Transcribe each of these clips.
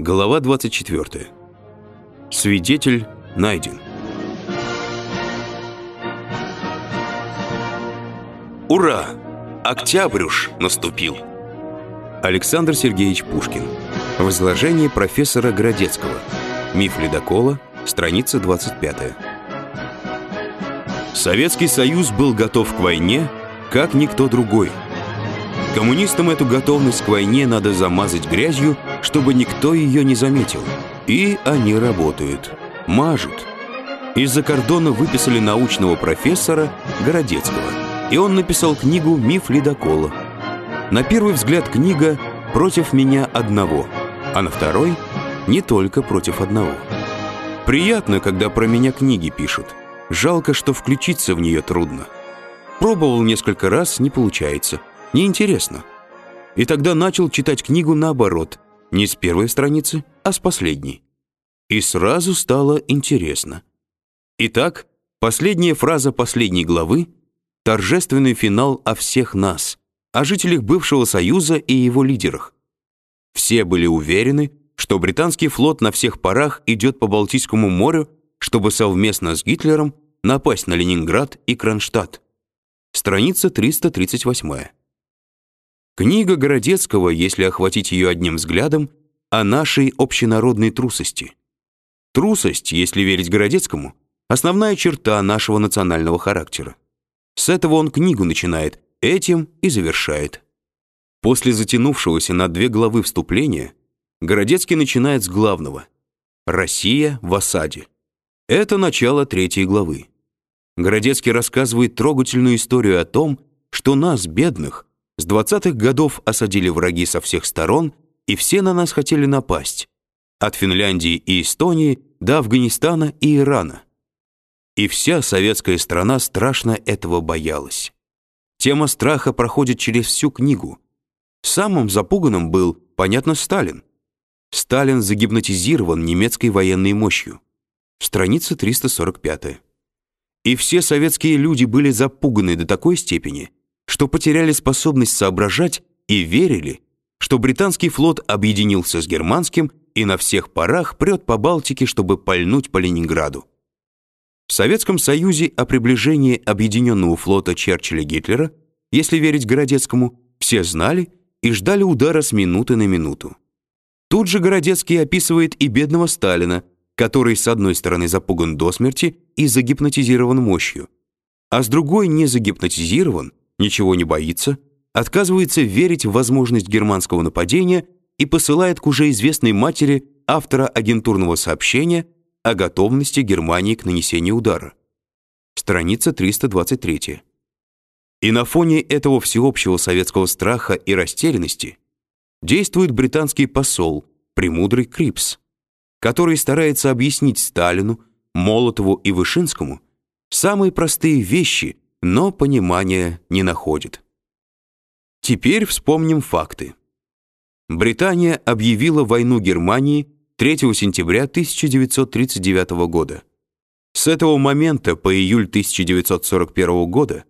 Глава 24. Свидетель найден. Ура! Октябрь уж наступил. Александр Сергеевич Пушкин. В изложении профессора Городецкого. Миф ледокола, страница 25. Советский Союз был готов к войне, как никто другой. Коммунистам эту готовность к войне надо замазать грязью чтобы никто ее не заметил. И они работают. Мажут. Из-за кордона выписали научного профессора Городецкого. И он написал книгу «Миф ледокола». На первый взгляд книга «Против меня одного», а на второй «Не только против одного». Приятно, когда про меня книги пишут. Жалко, что включиться в нее трудно. Пробовал несколько раз, не получается. Неинтересно. И тогда начал читать книгу наоборот – не с первой страницы, а с последней. И сразу стало интересно. Итак, последняя фраза последней главы — торжественный финал о всех нас, о жителях бывшего Союза и его лидерах. Все были уверены, что британский флот на всех парах идет по Балтийскому морю, чтобы совместно с Гитлером напасть на Ленинград и Кронштадт. Страница 338. Книга Городецкого, если охватить ее одним взглядом, о нашей общенародной трусости. Трусость, если верить Городецкому, основная черта нашего национального характера. С этого он книгу начинает, этим и завершает. После затянувшегося на две главы вступления Городецкий начинает с главного «Россия в осаде». Это начало третьей главы. Городецкий рассказывает трогательную историю о том, что нас, бедных, с двадцатых годов осадили враги со всех сторон, и все на нас хотели напасть. От Финляндии и Эстонии до Афганистана и Ирана. И вся советская страна страшно этого боялась. Тема страха проходит через всю книгу. Самым запуганным был, понятно, Сталин. Сталин загипнотизирован немецкой военной мощью. Страница 345. И все советские люди были запуганы до такой степени, что потеряли способность соображать и верили, что британский флот объединился с германским и на всех парах прет по Балтике, чтобы пальнуть по Ленинграду. В Советском Союзе о приближении объединенного флота Черчилля-Гитлера, если верить Городецкому, все знали и ждали удара с минуты на минуту. Тут же Городецкий описывает и бедного Сталина, который с одной стороны запуган до смерти и загипнотизирован мощью, а с другой не загипнотизирован ничего не боится, отказывается верить в возможность германского нападения и посылает к уже известной матери автора агентурного сообщения о готовности Германии к нанесению удара. Страница 323. И на фоне этого всеобщего советского страха и растерянности действует британский посол, премудрый Крипс, который старается объяснить Сталину, Молотову и Вышинскому самые простые вещи – но понимания не находит. Теперь вспомним факты. Британия объявила войну Германии 3 сентября 1939 года. С этого момента по июль 1941 года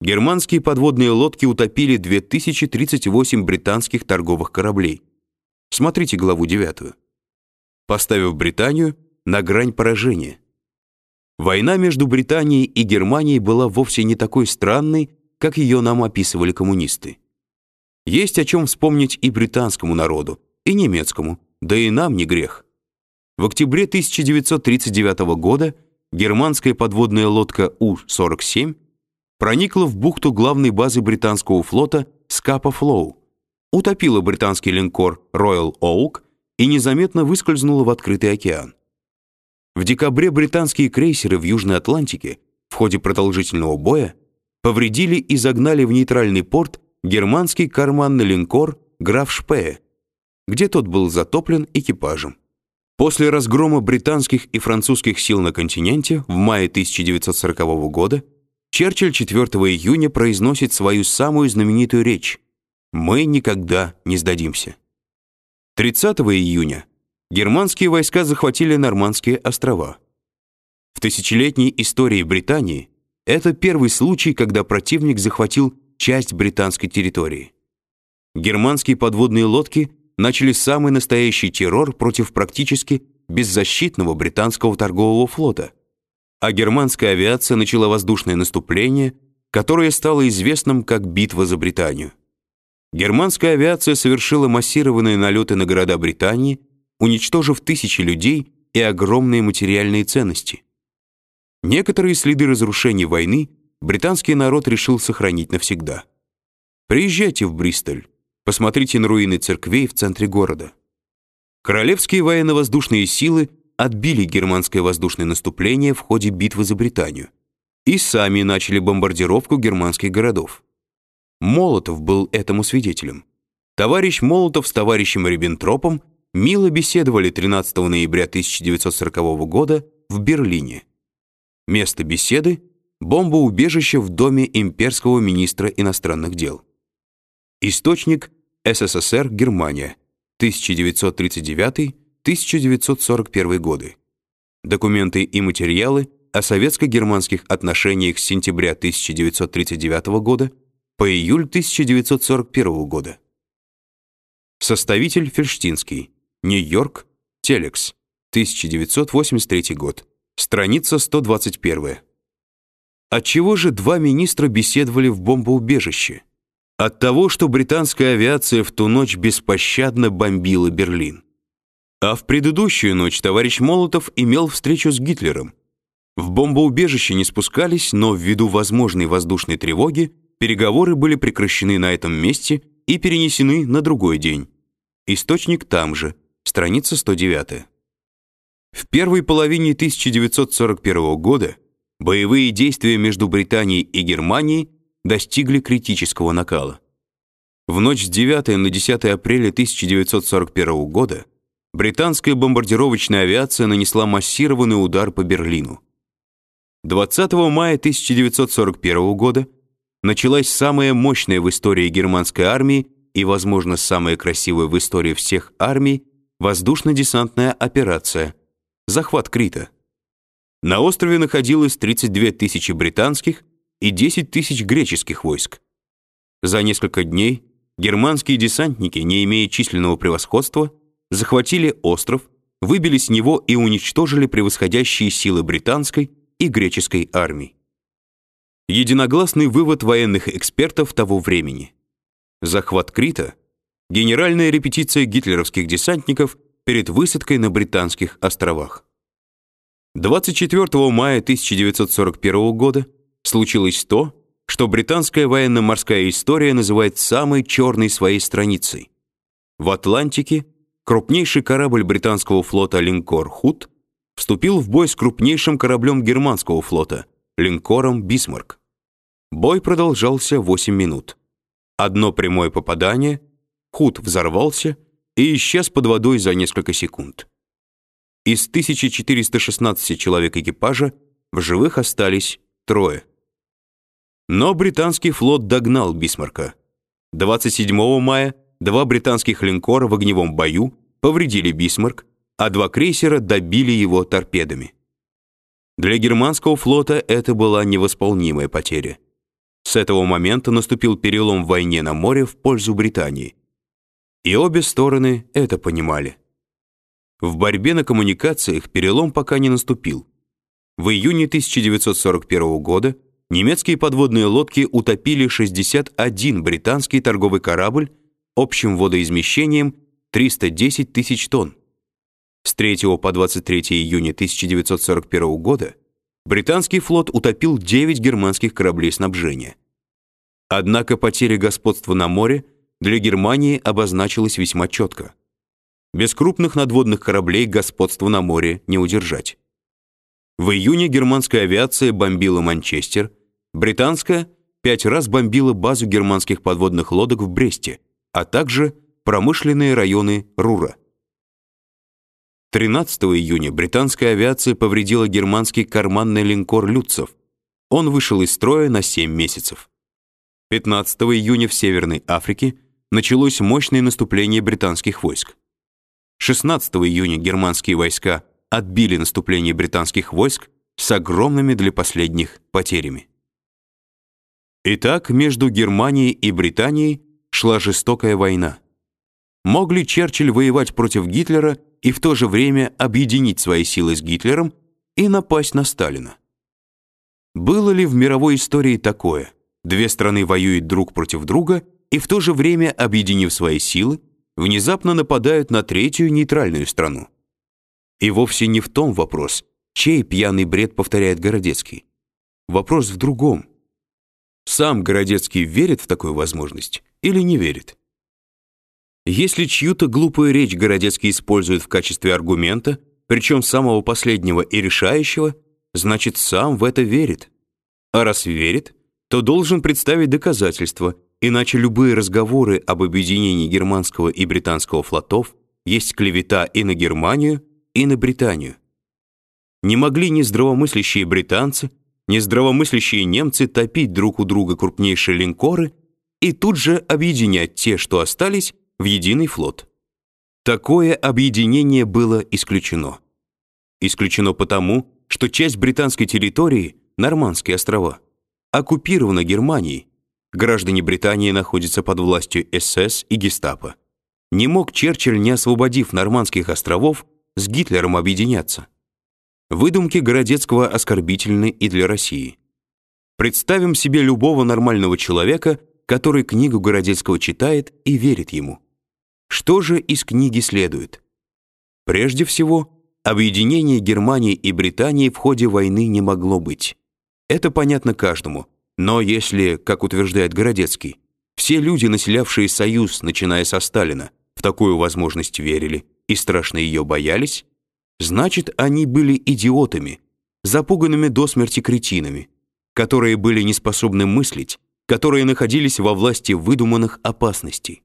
германские подводные лодки утопили 2038 британских торговых кораблей. Смотрите главу 9. Поставив Британию на грань поражения. Война между Британией и Германией была вовсе не такой странной, как ее нам описывали коммунисты. Есть о чем вспомнить и британскому народу, и немецкому, да и нам не грех. В октябре 1939 года германская подводная лодка У-47 проникла в бухту главной базы британского флота Скапа Флоу, утопила британский линкор Royal Oak и незаметно выскользнула в открытый океан. В декабре британские крейсеры в Южной Атлантике в ходе продолжительного боя повредили и загнали в нейтральный порт германский карманный линкор «Граф Шпее», где тот был затоплен экипажем. После разгрома британских и французских сил на континенте в мае 1940 года Черчилль 4 июня произносит свою самую знаменитую речь «Мы никогда не сдадимся». 30 июня германские войска захватили Нормандские острова. В тысячелетней истории Британии это первый случай, когда противник захватил часть британской территории. Германские подводные лодки начали самый настоящий террор против практически беззащитного британского торгового флота, а германская авиация начала воздушное наступление, которое стало известным как битва за Британию. Германская авиация совершила массированные налеты на города Британии, уничтожив тысячи людей и огромные материальные ценности. Некоторые следы разрушений войны британский народ решил сохранить навсегда. Приезжайте в Бристоль, посмотрите на руины церквей в центре города. Королевские военно-воздушные силы отбили германское воздушное наступление в ходе битвы за Британию и сами начали бомбардировку германских городов. Молотов был этому свидетелем. Товарищ Молотов с товарищем Риббентропом мило беседовали 13 ноября 1940 года в Берлине. Место беседы – бомбоубежище в доме имперского министра иностранных дел. Источник – СССР, Германия, 1939-1941 годы. Документы и материалы о советско-германских отношениях с сентября 1939 года по июль 1941 года. Составитель Фельштинский. Нью-Йорк. Телекс. 1983 год. Страница 121. Отчего же два министра беседовали в бомбоубежище? От того, что британская авиация в ту ночь беспощадно бомбила Берлин. А в предыдущую ночь товарищ Молотов имел встречу с Гитлером. В бомбоубежище не спускались, но ввиду возможной воздушной тревоги переговоры были прекращены на этом месте и перенесены на другой день. Источник там же, страница 109. В первой половине 1941 года боевые действия между Британией и Германией достигли критического накала. В ночь с 9 на 10 апреля 1941 года британская бомбардировочная авиация нанесла массированный удар по Берлину. 20 мая 1941 года началась самая мощная в истории германской армии и, возможно, самая красивая в истории всех армий воздушно-десантная операция захват Крита. На острове находилось 32 тысячи британских и 10 тысяч греческих войск. За несколько дней германские десантники, не имея численного превосходства, захватили остров, выбили с него и уничтожили превосходящие силы британской и греческой армий. Единогласный вывод военных экспертов того времени. Захват Крита – генеральная репетиция гитлеровских десантников перед высадкой на Британских островах. 24 мая 1941 года случилось то, что британская военно-морская история называет самой черной своей страницей. В Атлантике крупнейший корабль британского флота линкор Худ вступил в бой с крупнейшим кораблем германского флота линкором Бисмарк. Бой продолжался 8 минут. Одно прямое попадание, Худ взорвался и исчез под водой за несколько секунд. Из 1416 человек экипажа в живых остались трое. Но британский флот догнал Бисмарка. 27 мая два британских линкора в огневом бою повредили Бисмарк, а два крейсера добили его торпедами. Для германского флота это была невосполнимая потеря. С этого момента наступил перелом в войне на море в пользу Британии. И обе стороны это понимали. В борьбе на коммуникациях перелом пока не наступил. В июне 1941 года немецкие подводные лодки утопили 61 британский торговый корабль общим водоизмещением 310 тысяч тонн. С 3 по 23 июня 1941 года британский флот утопил 9 германских кораблей снабжения. Однако потеря господства на море для Германии обозначилась весьма четко. Без крупных надводных кораблей господство на море не удержать. В июне германская авиация бомбила Манчестер, британская пять раз бомбила базу германских подводных лодок в Бресте, а также промышленные районы Рура. 13 июня британская авиация повредила германский карманный линкор Люцов. Он вышел из строя на 7 месяцев. 15 июня в Северной Африке началось мощное наступление британских войск. 16 июня германские войска отбили наступление британских войск с огромными для последних потерями. Итак, между Германией и Британией шла жестокая война. Мог ли Черчилль воевать против Гитлера и в то же время объединить свои силы с Гитлером и напасть на Сталина? Было ли в мировой истории такое? Две страны воюют друг против друга и в то же время, объединив свои силы, внезапно нападают на третью нейтральную страну. И вовсе не в том вопрос, чей пьяный бред повторяет Городецкий. Вопрос в другом. Сам Городецкий верит в такую возможность или не верит? Если чью-то глупую речь Городецкий использует в качестве аргумента, причем самого последнего и решающего, значит, сам в это верит. А раз верит, то должен представить доказательства, иначе любые разговоры об объединении германского и британского флотов есть клевета и на Германию, и на Британию. Не могли ни здравомыслящие британцы, ни здравомыслящие немцы топить друг у друга крупнейшие линкоры и тут же объединять те, что остались, в единый флот. Такое объединение было исключено. Исключено потому, что часть британской территории, Нормандские острова, оккупирована Германией. Граждане Британии находятся под властью СС и Гестапо. Не мог Черчилль, не освободив Нормандских островов, с Гитлером объединяться. Выдумки Городецкого оскорбительны и для России. Представим себе любого нормального человека, который книгу Городецкого читает и верит ему. Что же из книги следует? Прежде всего, объединение Германии и Британии в ходе войны не могло быть. Это понятно каждому. Но если, как утверждает Городецкий, все люди, населявшие Союз, начиная со Сталина, в такую возможность верили и страшно ее боялись, значит, они были идиотами, запуганными до смерти кретинами, которые были не способны мыслить, которые находились во власти выдуманных опасностей.